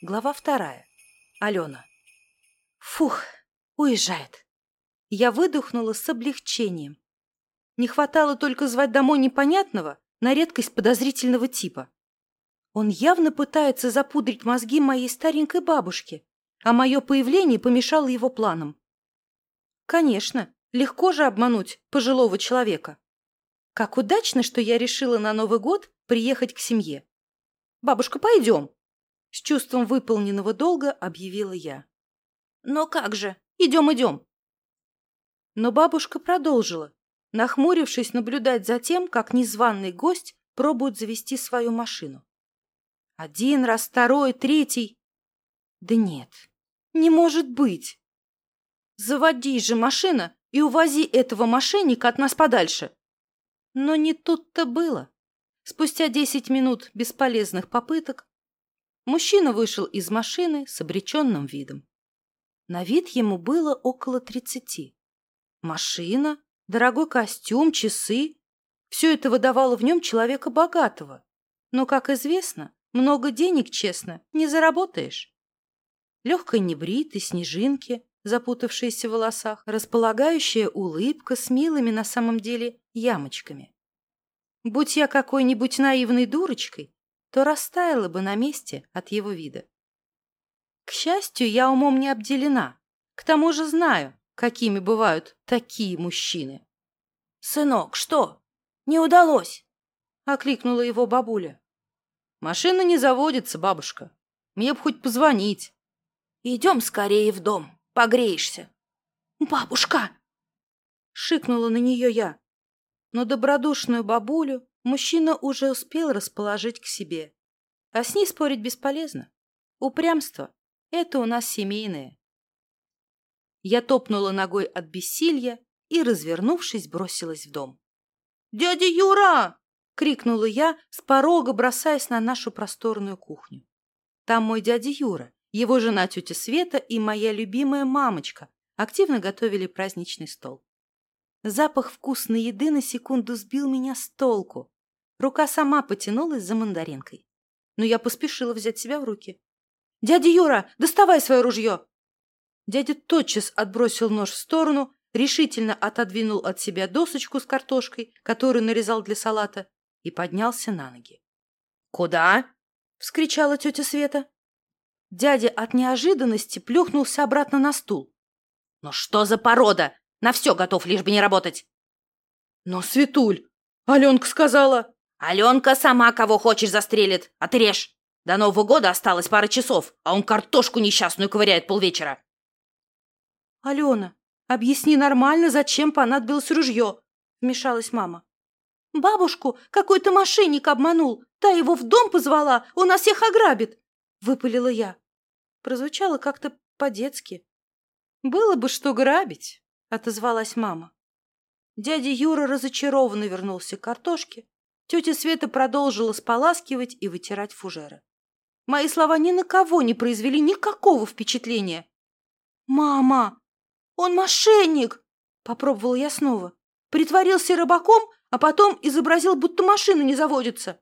Глава вторая. Алена. Фух, уезжает. Я выдохнула с облегчением. Не хватало только звать домой непонятного, на редкость подозрительного типа. Он явно пытается запудрить мозги моей старенькой бабушке, а мое появление помешало его планам. Конечно, легко же обмануть пожилого человека. Как удачно, что я решила на Новый год приехать к семье. «Бабушка, пойдем!» С чувством выполненного долга объявила я. «Но как же? Идем, идем!» Но бабушка продолжила, нахмурившись наблюдать за тем, как незваный гость пробует завести свою машину. Один раз, второй, третий. Да нет, не может быть. Заводи же машина и увози этого мошенника от нас подальше. Но не тут-то было. Спустя десять минут бесполезных попыток Мужчина вышел из машины с обреченным видом. На вид ему было около тридцати. Машина, дорогой костюм, часы – все это выдавало в нем человека богатого. Но, как известно, много денег, честно, не заработаешь. Легкая небритый, снежинки, запутавшиеся в волосах, располагающая улыбка с милыми на самом деле ямочками. Будь я какой-нибудь наивной дурочкой, то растаяла бы на месте от его вида. К счастью, я умом не обделена. К тому же знаю, какими бывают такие мужчины. «Сынок, что? Не удалось?» — окликнула его бабуля. «Машина не заводится, бабушка. Мне бы хоть позвонить». «Идем скорее в дом, погреешься». «Бабушка!» — шикнула на нее я. Но добродушную бабулю мужчина уже успел расположить к себе. А с ней спорить бесполезно. Упрямство — это у нас семейное. Я топнула ногой от бессилья и, развернувшись, бросилась в дом. «Дядя Юра!» — крикнула я, с порога бросаясь на нашу просторную кухню. Там мой дядя Юра, его жена тетя Света и моя любимая мамочка активно готовили праздничный стол. Запах вкусной еды на секунду сбил меня с толку. Рука сама потянулась за мандаринкой. Но я поспешила взять себя в руки. «Дядя Юра, доставай свое ружье!» Дядя тотчас отбросил нож в сторону, решительно отодвинул от себя досочку с картошкой, которую нарезал для салата, и поднялся на ноги. «Куда?» — вскричала тетя Света. Дядя от неожиданности плюхнулся обратно на стул. «Ну что за порода? На все готов, лишь бы не работать!» «Но, Светуль, Аленка сказала...» Аленка сама кого хочешь застрелит. Отрежь. До Нового года осталось пара часов, а он картошку несчастную ковыряет полвечера. Алена, объясни нормально, зачем понадобилось ружье, вмешалась мама. Бабушку какой-то мошенник обманул. Та его в дом позвала, он нас всех ограбит, выпалила я. Прозвучало как-то по-детски. Было бы что грабить, отозвалась мама. Дядя Юра разочарованно вернулся к картошке, Тетя Света продолжила споласкивать и вытирать фужеры. Мои слова ни на кого не произвели никакого впечатления. «Мама! Он мошенник!» — попробовала я снова. Притворился рыбаком, а потом изобразил, будто машина не заводится.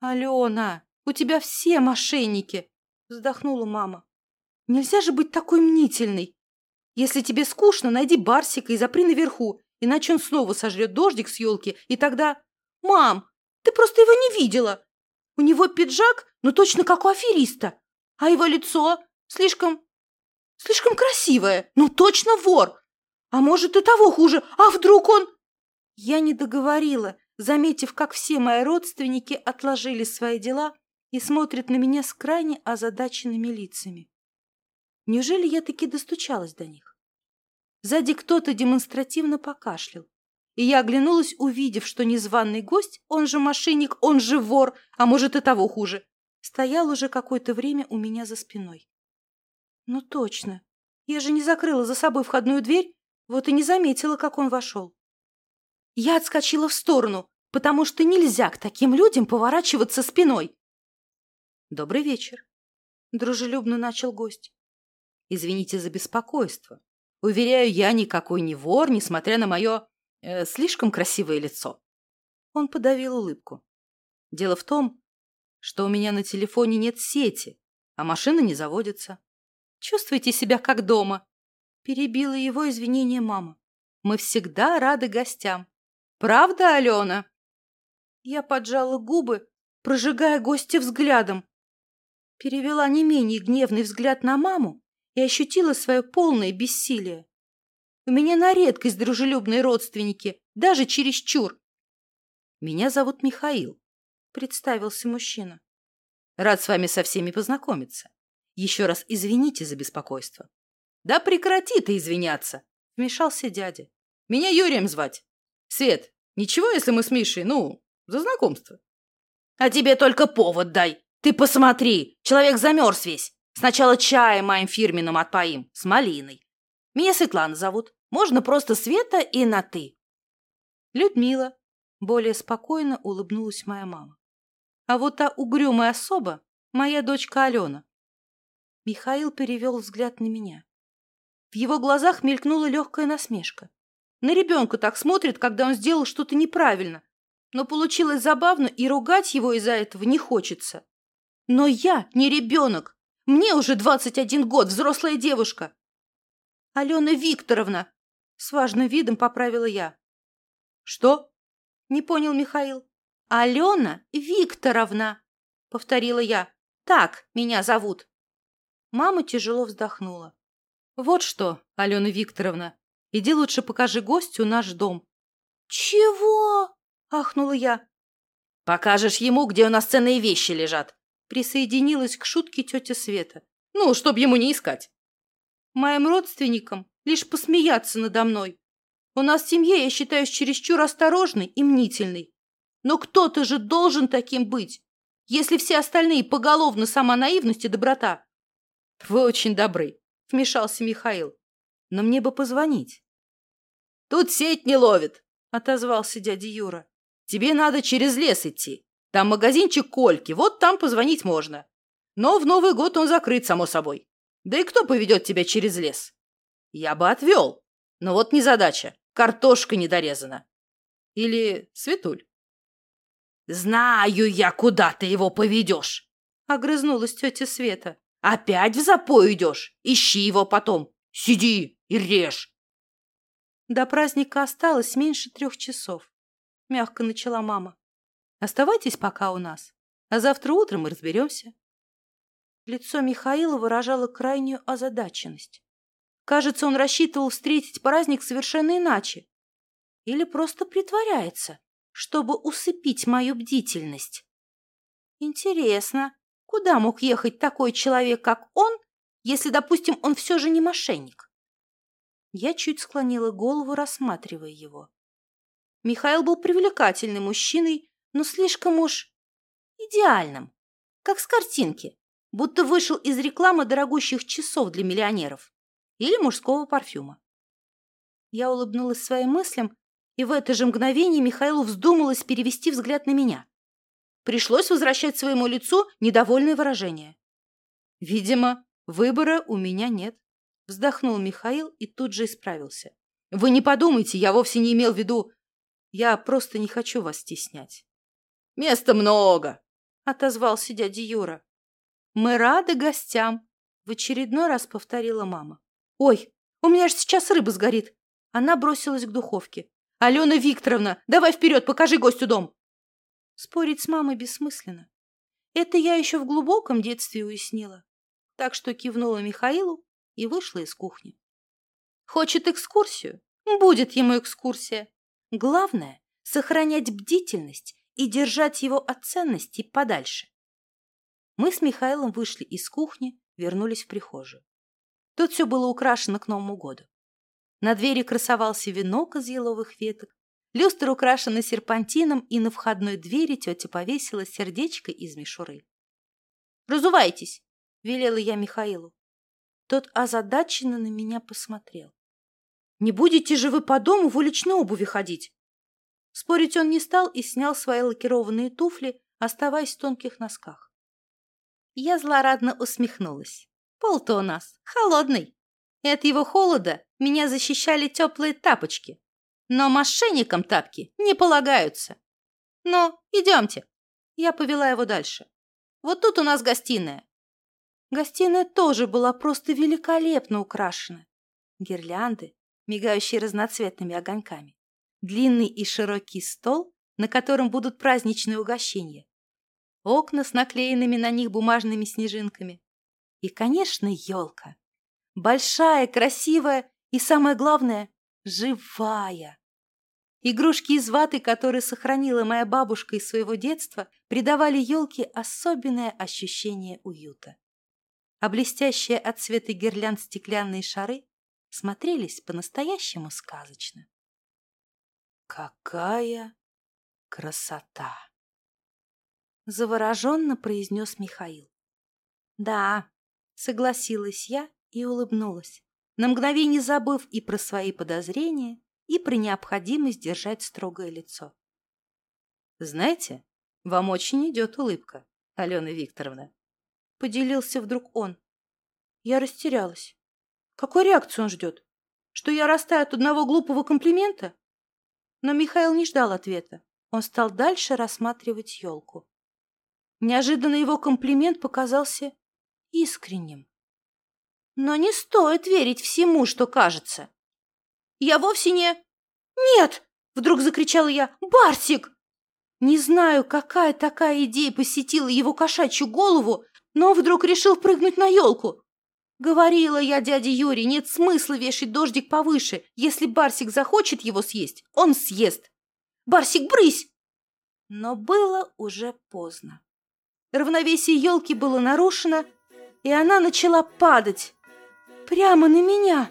«Алена, у тебя все мошенники!» — вздохнула мама. «Нельзя же быть такой мнительной. Если тебе скучно, найди Барсика и запри наверху, иначе он снова сожрет дождик с елки, и тогда...» «Мам, ты просто его не видела. У него пиджак, ну точно как у афериста, а его лицо слишком... слишком красивое, ну точно вор. А может и того хуже, а вдруг он...» Я не договорила, заметив, как все мои родственники отложили свои дела и смотрят на меня с крайне озадаченными лицами. Неужели я таки достучалась до них? Сзади кто-то демонстративно покашлял и я оглянулась, увидев, что незваный гость, он же мошенник, он же вор, а может и того хуже, стоял уже какое-то время у меня за спиной. Ну точно, я же не закрыла за собой входную дверь, вот и не заметила, как он вошел. Я отскочила в сторону, потому что нельзя к таким людям поворачиваться спиной. «Добрый вечер», — дружелюбно начал гость. «Извините за беспокойство. Уверяю, я никакой не вор, несмотря на мое Э, слишком красивое лицо. Он подавил улыбку. Дело в том, что у меня на телефоне нет сети, а машина не заводится. Чувствуйте себя как дома. Перебила его извинение мама. Мы всегда рады гостям. Правда, Алена? Я поджала губы, прожигая гостя взглядом. Перевела не менее гневный взгляд на маму и ощутила свое полное бессилие. У меня на редкость дружелюбные родственники, даже чересчур. Меня зовут Михаил, представился мужчина. Рад с вами со всеми познакомиться. Еще раз извините за беспокойство. Да прекрати ты извиняться, вмешался дядя. Меня Юрием звать. Свет, ничего, если мы с Мишей, ну, за знакомство. А тебе только повод дай. Ты посмотри, человек замерз весь. Сначала чаем моим фирменным отпоим, с малиной. Меня Светлана зовут. Можно просто Света и на «ты». Людмила. Более спокойно улыбнулась моя мама. А вот та угрюмая особа — моя дочка Алена. Михаил перевел взгляд на меня. В его глазах мелькнула легкая насмешка. На ребенка так смотрит, когда он сделал что-то неправильно. Но получилось забавно, и ругать его из-за этого не хочется. Но я не ребенок. Мне уже 21 год, взрослая девушка. Алена Викторовна, с важным видом поправила я. Что? Не понял Михаил. Алена Викторовна, повторила я. Так меня зовут. Мама тяжело вздохнула. Вот что, Алена Викторовна, иди лучше покажи гостю наш дом. Чего? ахнула я. Покажешь ему, где у нас ценные вещи лежат. Присоединилась к шутке тетя Света. Ну, чтоб ему не искать. Моим родственникам лишь посмеяться надо мной. У нас в семье я считаюсь чересчур осторожной и мнительной. Но кто-то же должен таким быть, если все остальные поголовно сама наивность и доброта. Вы очень добры, вмешался Михаил. Но мне бы позвонить. Тут сеть не ловит, отозвался дядя Юра. Тебе надо через лес идти. Там магазинчик Кольки, вот там позвонить можно. Но в Новый год он закрыт, само собой. Да и кто поведет тебя через лес? Я бы отвел. Но вот незадача. Картошка недорезана. Или Светуль? Знаю я, куда ты его поведешь. Огрызнулась тетя Света. Опять в запой идешь? Ищи его потом. Сиди и режь. До праздника осталось меньше трех часов. Мягко начала мама. Оставайтесь пока у нас, а завтра утром мы разберемся. Лицо Михаила выражало крайнюю озадаченность. Кажется, он рассчитывал встретить праздник совершенно иначе. Или просто притворяется, чтобы усыпить мою бдительность. Интересно, куда мог ехать такой человек, как он, если, допустим, он все же не мошенник? Я чуть склонила голову, рассматривая его. Михаил был привлекательным мужчиной, но слишком уж идеальным, как с картинки, будто вышел из рекламы дорогущих часов для миллионеров или мужского парфюма. Я улыбнулась своим мыслям, и в это же мгновение Михаилу вздумалось перевести взгляд на меня. Пришлось возвращать своему лицу недовольное выражение. «Видимо, выбора у меня нет», — вздохнул Михаил и тут же исправился. «Вы не подумайте, я вовсе не имел в виду. Я просто не хочу вас стеснять». «Места много», — отозвался дядя Юра. «Мы рады гостям», — в очередной раз повторила мама. «Ой, у меня же сейчас рыба сгорит!» Она бросилась к духовке. «Алена Викторовна, давай вперед, покажи гостю дом!» Спорить с мамой бессмысленно. Это я еще в глубоком детстве уяснила. Так что кивнула Михаилу и вышла из кухни. Хочет экскурсию? Будет ему экскурсия. Главное — сохранять бдительность и держать его от ценностей подальше. Мы с Михаилом вышли из кухни, вернулись в прихожую. Тут все было украшено к Новому году. На двери красовался венок из еловых веток, люстра украшена серпантином, и на входной двери тетя повесила сердечко из мишуры. «Разувайтесь!» — велела я Михаилу. Тот озадаченно на меня посмотрел. «Не будете же вы по дому в уличной обуви ходить?» Спорить он не стал и снял свои лакированные туфли, оставаясь в тонких носках. Я злорадно усмехнулась. Пол-то у нас холодный. И от его холода меня защищали теплые тапочки. Но мошенникам тапки не полагаются. Ну, идемте. Я повела его дальше. Вот тут у нас гостиная. Гостиная тоже была просто великолепно украшена. Гирлянды, мигающие разноцветными огоньками, длинный и широкий стол, на котором будут праздничные угощения, окна с наклеенными на них бумажными снежинками и, конечно, елка. Большая, красивая и, самое главное, живая. Игрушки из ваты, которые сохранила моя бабушка из своего детства, придавали елке особенное ощущение уюта. А блестящие от цвета гирлянд стеклянные шары смотрелись по-настоящему сказочно. «Какая красота!» Завороженно произнес Михаил. «Да», — согласилась я и улыбнулась, на мгновение забыв и про свои подозрения, и про необходимость держать строгое лицо. «Знаете, вам очень идет улыбка, Алена Викторовна», — поделился вдруг он. Я растерялась. Какой реакции он ждет? Что я растаю от одного глупого комплимента? Но Михаил не ждал ответа. Он стал дальше рассматривать елку. Неожиданно его комплимент показался искренним. Но не стоит верить всему, что кажется. Я вовсе не... Нет! Вдруг закричала я. Барсик! Не знаю, какая такая идея посетила его кошачью голову, но вдруг решил прыгнуть на елку. Говорила я дяде Юре, нет смысла вешать дождик повыше. Если Барсик захочет его съесть, он съест. Барсик, брысь! Но было уже поздно. Равновесие елки было нарушено, и она начала падать прямо на меня.